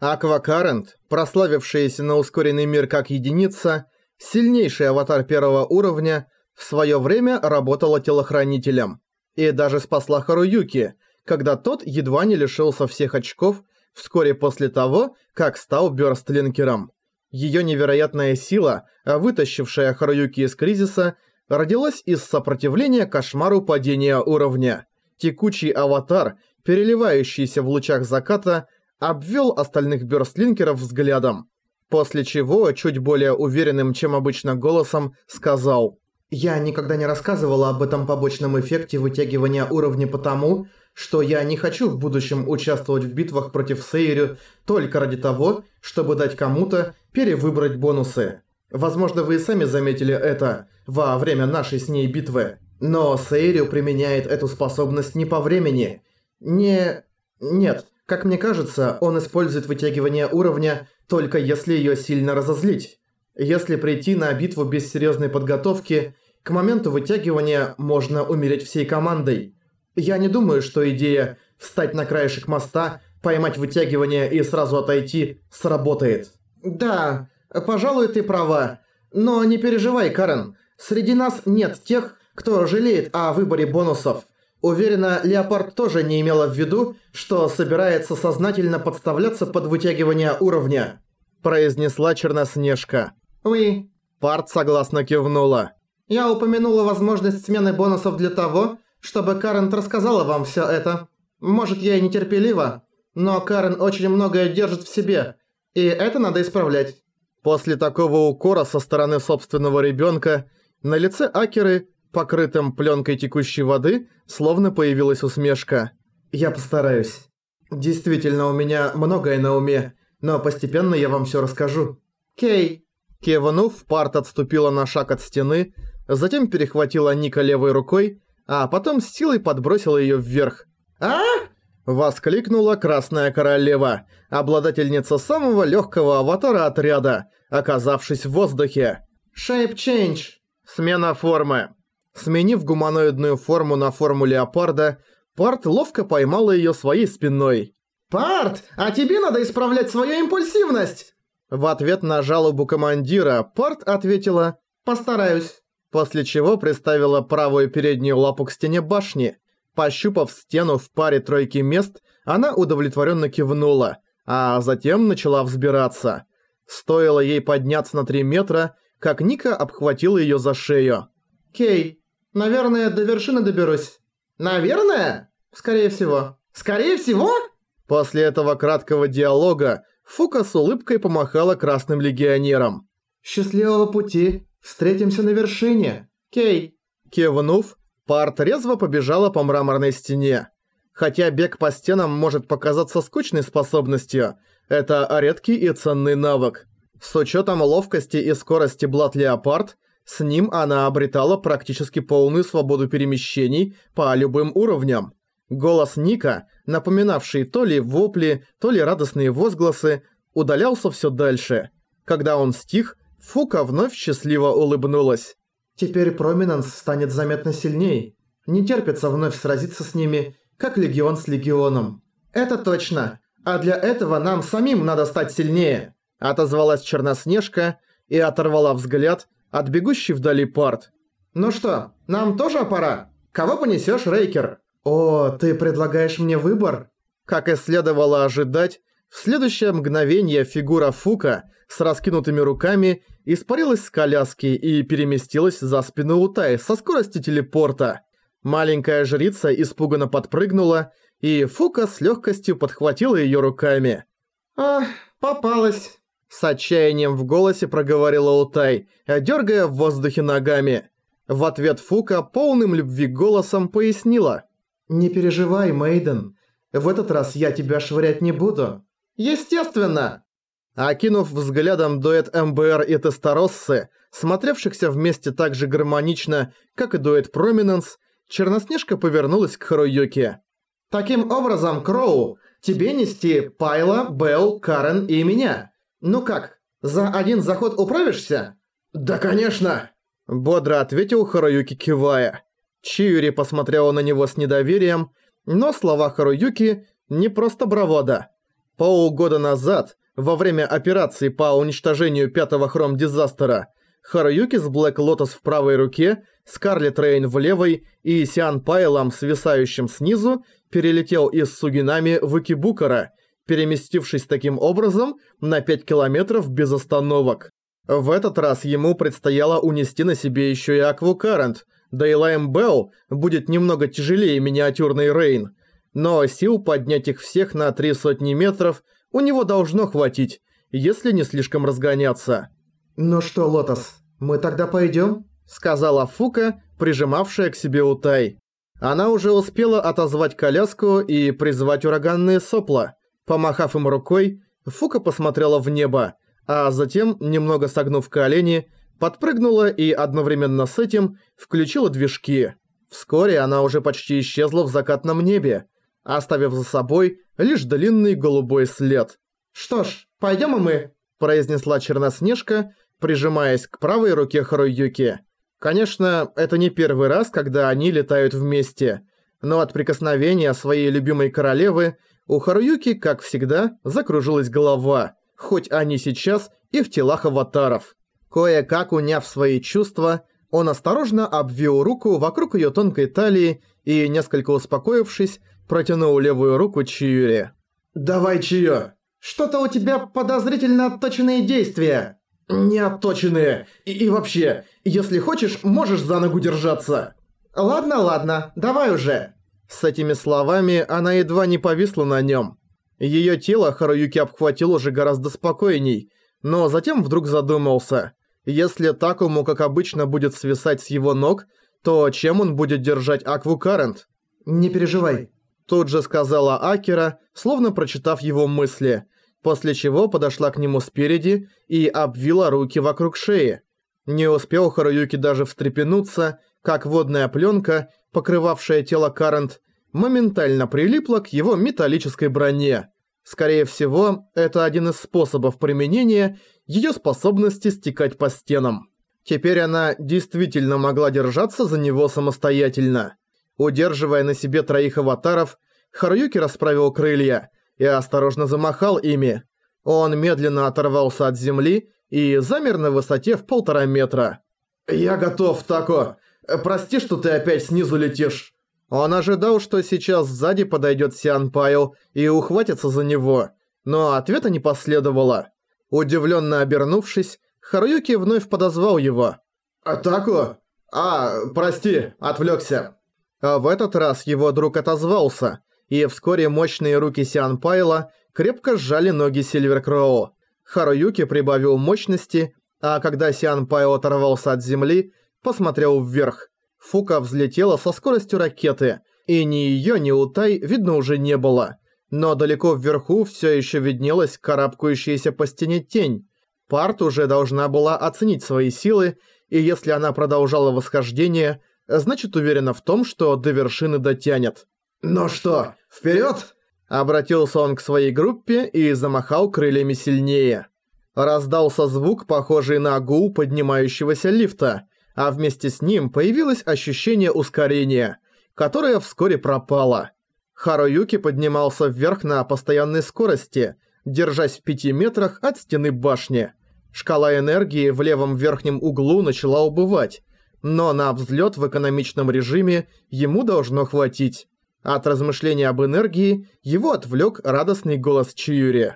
Аквакарент, прославившаяся на ускоренный мир как единица, сильнейший аватар первого уровня, в своё время работала телохранителем. И даже спасла Харуюки, когда тот едва не лишился всех очков вскоре после того, как стал бёрстлинкером. Её невероятная сила, вытащившая Харуюки из кризиса, родилась из сопротивления кошмару падения уровня. Текучий аватар, переливающийся в лучах заката, обвел остальных бёрстлинкеров взглядом, после чего, чуть более уверенным, чем обычно голосом, сказал «Я никогда не рассказывала об этом побочном эффекте вытягивания уровня потому, что я не хочу в будущем участвовать в битвах против Сейрю только ради того, чтобы дать кому-то перевыбрать бонусы. Возможно, вы и сами заметили это во время нашей с ней битвы. Но Сейрю применяет эту способность не по времени. Не... Нет, как мне кажется, он использует вытягивание уровня только если её сильно разозлить. Если прийти на битву без серьёзной подготовки, к моменту вытягивания можно умереть всей командой. Я не думаю, что идея встать на краешек моста, поймать вытягивание и сразу отойти сработает. Да, пожалуй, ты права. Но не переживай, Карен. Среди нас нет тех, кто жалеет о выборе бонусов. Уверена, Леопард тоже не имела в виду, что собирается сознательно подставляться под вытягивание уровня», произнесла Черноснежка. «Уи». Парт согласно кивнула. «Я упомянула возможность смены бонусов для того, чтобы Карен рассказала вам всё это. Может, я и нетерпелива, но Карен очень многое держит в себе, и это надо исправлять». После такого укора со стороны собственного ребёнка на лице Акеры покрытым пленкой текущей воды, словно появилась усмешка. «Я постараюсь. Действительно, у меня многое на уме, но постепенно я вам все расскажу». «Кей!» Кивнув, Парт отступила на шаг от стены, затем перехватила Ника левой рукой, а потом с силой подбросила ее вверх. «А?» Воскликнула Красная Королева, обладательница самого легкого аватара отряда, оказавшись в воздухе. «Shape change!» Смена формы. Сменив гуманоидную форму на форму леопарда, Парт ловко поймала её своей спиной. «Парт, а тебе надо исправлять свою импульсивность!» В ответ на жалобу командира Парт ответила «Постараюсь», после чего приставила правую переднюю лапу к стене башни. Пощупав стену в паре тройки мест, она удовлетворенно кивнула, а затем начала взбираться. Стоило ей подняться на 3 метра, как Ника обхватила её за шею. «Кей, Наверное, до вершины доберусь. Наверное? Скорее всего. Скорее всего? После этого краткого диалога Фука с улыбкой помахала красным легионерам. «Счастливого пути! Встретимся на вершине! Кей!» Кивнув, Парт резво побежала по мраморной стене. Хотя бег по стенам может показаться скучной способностью, это редкий и ценный навык. С учетом ловкости и скорости Блад Леопард – с ним она обретала практически полную свободу перемещений по любым уровням. Голос Ника, напоминавший то ли вопли, то ли радостные возгласы, удалялся все дальше. Когда он стих, Фука вновь счастливо улыбнулась. «Теперь Проминанс станет заметно сильней. Не терпится вновь сразиться с ними, как Легион с Легионом». «Это точно. А для этого нам самим надо стать сильнее», отозвалась Черноснежка и оторвала взгляд от бегущей вдали парт. «Ну что, нам тоже пора? Кого понесешь, Рейкер?» «О, ты предлагаешь мне выбор?» Как и следовало ожидать, в следующее мгновение фигура Фука с раскинутыми руками испарилась с коляски и переместилась за спину Утай со скоростью телепорта. Маленькая жрица испуганно подпрыгнула, и Фука с легкостью подхватила ее руками. «Ах, попалась!» С отчаянием в голосе проговорила Утай, дергая в воздухе ногами. В ответ Фука полным любви голосом пояснила. «Не переживай, Мейден. В этот раз я тебя швырять не буду». «Естественно!» Окинув взглядом дуэт МБР и Тестороссы, смотревшихся вместе так же гармонично, как и дуэт Проминенс, Черноснежка повернулась к Харуюке. «Таким образом, Кроу, тебе нести Пайла, Белл, Карен и меня. «Ну как, за один заход управишься?» «Да, конечно!» Бодро ответил Харуюки, кивая. Чиури посмотрела на него с недоверием, но слова Харуюки не просто бравада. Полгода назад, во время операции по уничтожению пятого хром-дизастера, Харуюки с Блэк Лотос в правой руке, Скарлет Рейн в левой и Сиан Пайлом, свисающим снизу, перелетел из Сугинами в Икибукара, переместившись таким образом на 5 километров без остановок. В этот раз ему предстояло унести на себе еще и Акву Карент, да и Лайм Белл будет немного тяжелее миниатюрный Рейн, но сил поднять их всех на три сотни метров у него должно хватить, если не слишком разгоняться. «Ну что, Лотос, мы тогда пойдем? сказала Фука, прижимавшая к себе Утай. Она уже успела отозвать коляску и призвать ураганные сопла. Помахав им рукой, Фука посмотрела в небо, а затем, немного согнув колени, подпрыгнула и одновременно с этим включила движки. Вскоре она уже почти исчезла в закатном небе, оставив за собой лишь длинный голубой след. «Что ж, пойдем и мы», – произнесла Черноснежка, прижимаясь к правой руке Харуюки. Конечно, это не первый раз, когда они летают вместе, но от прикосновения своей любимой королевы у Харуюки, как всегда, закружилась голова, хоть они сейчас и в телах аватаров. Кое-как уняв свои чувства, он осторожно обвил руку вокруг ее тонкой талии и, несколько успокоившись, протянул левую руку Чиюри. «Давай, Чиё! Что-то у тебя подозрительно отточенные действия!» «Не отточенные! И, и вообще, если хочешь, можешь за ногу держаться!» «Ладно, ладно, давай уже!» С этими словами она едва не повисла на нем. Ее тело Харуюки обхватил уже гораздо спокойней, но затем вдруг задумался. Если Такому, как обычно, будет свисать с его ног, то чем он будет держать Акву Карент? «Не переживай», Тут же сказала Акера, словно прочитав его мысли, после чего подошла к нему спереди и обвила руки вокруг шеи. Не успел Харуюки даже встрепенуться, как водная пленка, покрывавшая тело Карент, моментально прилипла к его металлической броне. Скорее всего, это один из способов применения ее способности стекать по стенам. Теперь она действительно могла держаться за него самостоятельно. Удерживая на себе троих аватаров, Харуюки расправил крылья и осторожно замахал ими. Он медленно оторвался от земли и замер на высоте в полтора метра. «Я готов, Тако. Прости, что ты опять снизу летишь». Он ожидал, что сейчас сзади подойдет Сиан Пайо и ухватится за него, но ответа не последовало. Удивленно обернувшись, Харуюки вновь подозвал его. «Тако? А, прости, отвлекся. А в этот раз его друг отозвался, и вскоре мощные руки Сиан Пайла крепко сжали ноги Сильвер Кроу. Харуюки прибавил мощности, а когда Сиан Пайл оторвался от земли, посмотрел вверх. Фука взлетела со скоростью ракеты, и ни её, ни Утай видно уже не было. Но далеко вверху всё ещё виднелась карабкающаяся по стене тень. Парт уже должна была оценить свои силы, и если она продолжала восхождение, значит уверена в том, что до вершины дотянет. «Ну что, вперед! Обратился он к своей группе и замахал крыльями сильнее. Раздался звук, похожий на гул поднимающегося лифта, а вместе с ним появилось ощущение ускорения, которое вскоре пропало. Харуюки поднимался вверх на постоянной скорости, держась в пяти метрах от стены башни. Шкала энергии в левом верхнем углу начала убывать, но на взлет в экономичном режиме ему должно хватить. От размышления об энергии его отвлек радостный голос Чиюри.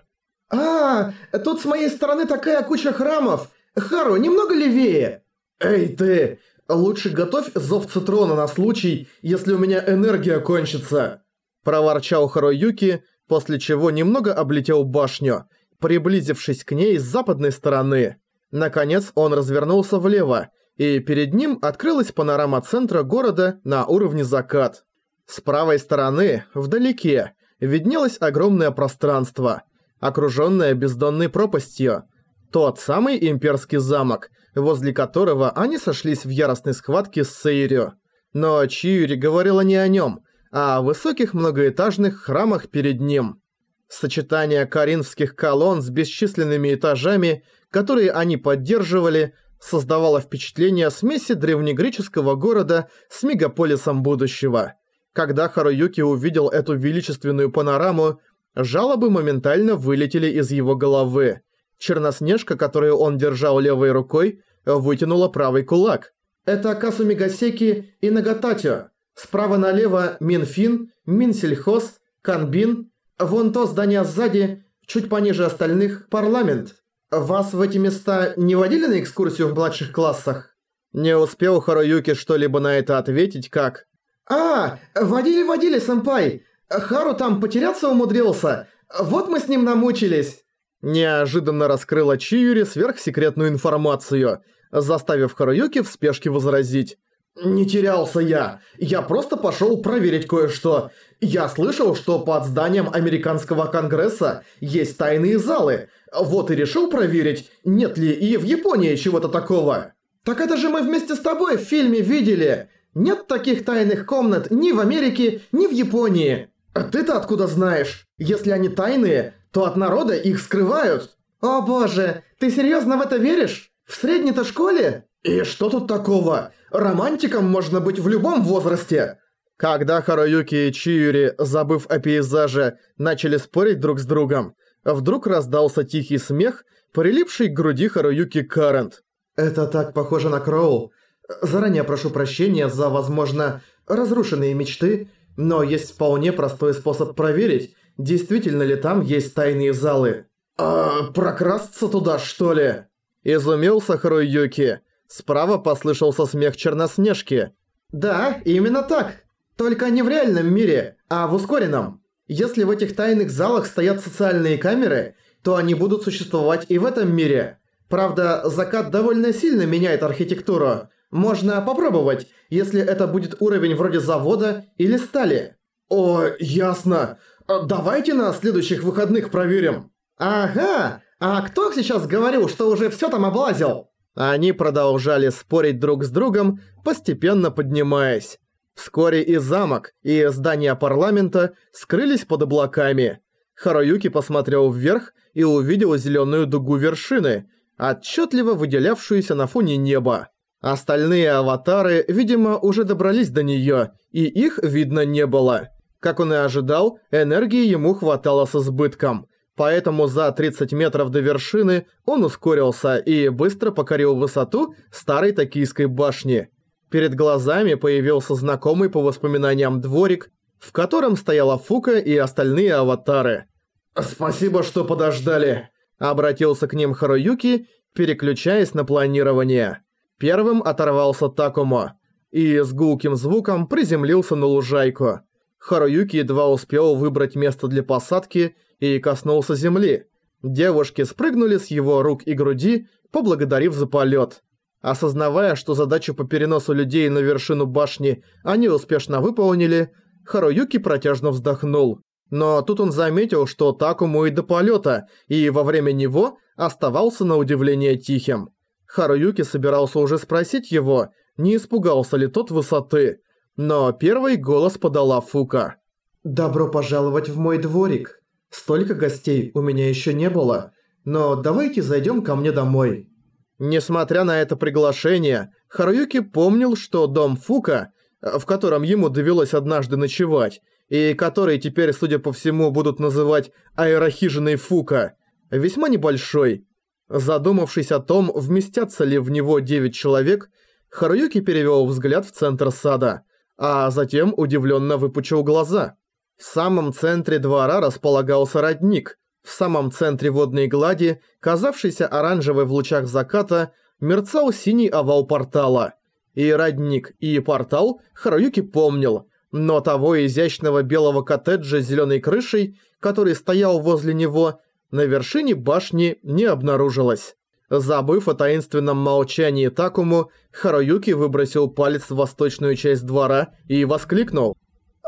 «А, тут с моей стороны такая куча храмов! Хару, немного левее!» «Эй ты, лучше готовь зов Цитрона на случай, если у меня энергия кончится!» Проворчал Харуюки, после чего немного облетел башню, приблизившись к ней с западной стороны. Наконец он развернулся влево, и перед ним открылась панорама центра города на уровне закат. С правой стороны, вдалеке, виднелось огромное пространство, окружённое бездонной пропастью. Тот самый имперский замок, возле которого они сошлись в яростной схватке с Сейрю. Но Чиури говорила не о нём, а о высоких многоэтажных храмах перед ним. Сочетание коринфских колонн с бесчисленными этажами, которые они поддерживали, создавало впечатление смеси древнегреческого города с мегаполисом будущего. Когда Харуюки увидел эту величественную панораму, Жалобы моментально вылетели из его головы. Черноснежка, которую он держал левой рукой, вытянула правый кулак. Это Касуми Гасеки и Нагататё. Справа налево Минфин, Минсельхоз, Канбин. Вон то здание сзади, чуть пониже остальных, парламент. Вас в эти места не водили на экскурсию в младших классах? Не успел Харуюки что-либо на это ответить, как... А, водили-водили, сэмпай. Хару там потеряться умудрился. Вот мы с ним намучились. Неожиданно раскрыла Чиюри сверхсекретную информацию, заставив Харуюки в спешке возразить. «Не терялся я. Я просто пошел проверить кое-что. Я слышал, что под зданием Американского Конгресса есть тайные залы. Вот и решил проверить, нет ли и в Японии чего-то такого». «Так это же мы вместе с тобой в фильме видели. Нет таких тайных комнат ни в Америке, ни в Японии». А «Ты-то откуда знаешь? Если они тайные, то от народа их скрывают». «О боже, ты серьезно в это веришь? В средней-то школе?» «И что тут такого? Романтиком можно быть в любом возрасте!» Когда Харуюки и Чиюри, забыв о пейзаже, начали спорить друг с другом, вдруг раздался тихий смех, прилипший к груди Харуюки Карент. «Это так похоже на Кроу. Заранее прошу прощения за, возможно, разрушенные мечты, но есть вполне простой способ проверить, действительно ли там есть тайные залы. А прокрасться туда, что ли?» Изумился Харуюки. Справа послышался смех Черноснежки. «Да, именно так. Только не в реальном мире, а в ускоренном. Если в этих тайных залах стоят социальные камеры, то они будут существовать и в этом мире. Правда, закат довольно сильно меняет архитектуру. Можно попробовать, если это будет уровень вроде завода или стали. О, ясно. Давайте на следующих выходных проверим. Ага, а кто сейчас говорил, что уже всё там облазил? Они продолжали спорить друг с другом, постепенно поднимаясь. Вскоре и замок, и здание парламента скрылись под облаками. Харуюки посмотрел вверх и увидел зеленую дугу вершины, отчетливо выделявшуюся на фоне неба. Остальные аватары, видимо, уже добрались до неё, и их видно не было. Как он и ожидал, энергии ему хватало с избытком. Поэтому за 30 метров до вершины он ускорился и быстро покорил высоту старой токийской башни. Перед глазами появился знакомый по воспоминаниям дворик, в котором стояла Фука и остальные аватары. «Спасибо, что подождали», — обратился к ним Харуюки, переключаясь на планирование. Первым оторвался Такумо и с гулким звуком приземлился на лужайку. Харуюки едва успел выбрать место для посадки и коснулся земли. Девушки спрыгнули с его рук и груди, поблагодарив за полет. Осознавая, что задачу по переносу людей на вершину башни они успешно выполнили, Харуюки протяжно вздохнул. Но тут он заметил, что Такому и до полета, и во время него оставался на удивление тихим. Харуюки собирался уже спросить его, не испугался ли тот высоты. Но первый голос подала Фука. «Добро пожаловать в мой дворик. Столько гостей у меня еще не было, но давайте зайдем ко мне домой». Несмотря на это приглашение, Харуюки помнил, что дом Фука, в котором ему довелось однажды ночевать, и который теперь, судя по всему, будут называть аэрохижиной Фука, весьма небольшой, Задумавшись о том, вместятся ли в него 9 человек, Харуюки перевел взгляд в центр сада, а затем удивленно выпучил глаза. В самом центре двора располагался родник. В самом центре водной глади, казавшийся оранжевой в лучах заката, мерцал синий овал портала. И родник, и портал Харуюки помнил, но того изящного белого коттеджа с зеленой крышей, который стоял возле него, на вершине башни не обнаружилось. Забыв о таинственном молчании Такому, Харуюки выбросил палец в восточную часть двора и воскликнул.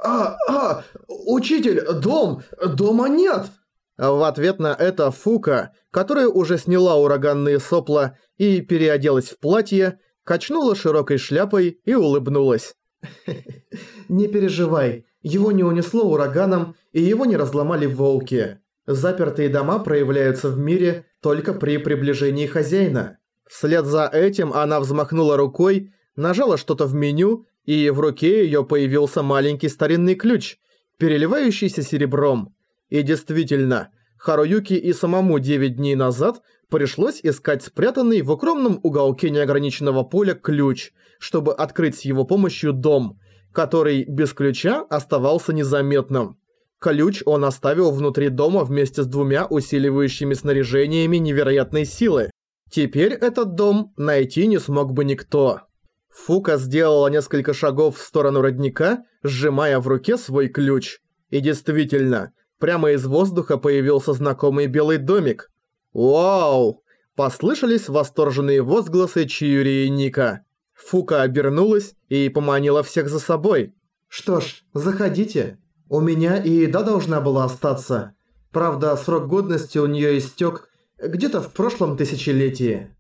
«А, а, учитель, дом, дома нет!» В ответ на это Фука, которая уже сняла ураганные сопла и переоделась в платье, качнула широкой шляпой и улыбнулась. «Не переживай, его не унесло ураганом и его не разломали волки. Запертые дома проявляются в мире только при приближении хозяина. Вслед за этим она взмахнула рукой, нажала что-то в меню, и в руке её появился маленький старинный ключ, переливающийся серебром. И действительно, Харуюки и самому 9 дней назад пришлось искать спрятанный в укромном уголке неограниченного поля ключ, чтобы открыть с его помощью дом, который без ключа оставался незаметным. Ключ он оставил внутри дома вместе с двумя усиливающими снаряжениями невероятной силы. Теперь этот дом найти не смог бы никто. Фука сделала несколько шагов в сторону родника, сжимая в руке свой ключ. И действительно, прямо из воздуха появился знакомый белый домик. «Вау!» – послышались восторженные возгласы Чиюри и Ника. Фука обернулась и поманила всех за собой. «Что ж, заходите. У меня и еда должна была остаться. Правда, срок годности у нее истек где-то в прошлом тысячелетии».